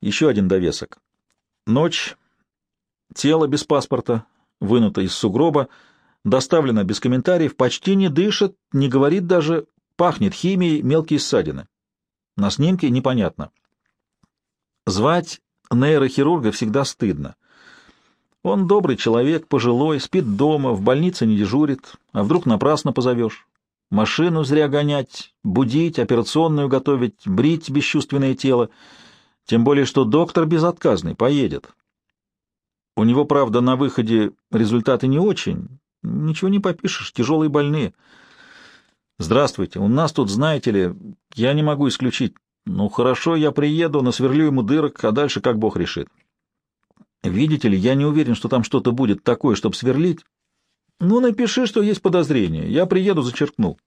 Еще один довесок. Ночь. Тело без паспорта, вынуто из сугроба, доставлено без комментариев, почти не дышит, не говорит даже, пахнет химией, мелкие ссадины. На снимке непонятно. Звать нейрохирурга всегда стыдно. Он добрый человек, пожилой, спит дома, в больнице не дежурит, а вдруг напрасно позовешь. Машину зря гонять, будить, операционную готовить, брить бесчувственное тело, тем более что доктор безотказный, поедет. У него, правда, на выходе результаты не очень, ничего не попишешь, тяжелые больные. Здравствуйте, у нас тут, знаете ли, я не могу исключить. Ну, хорошо, я приеду, насверлю ему дырок, а дальше как Бог решит. Видите ли, я не уверен, что там что-то будет такое, чтобы сверлить. Ну, напиши, что есть подозрение. Я приеду, зачеркну.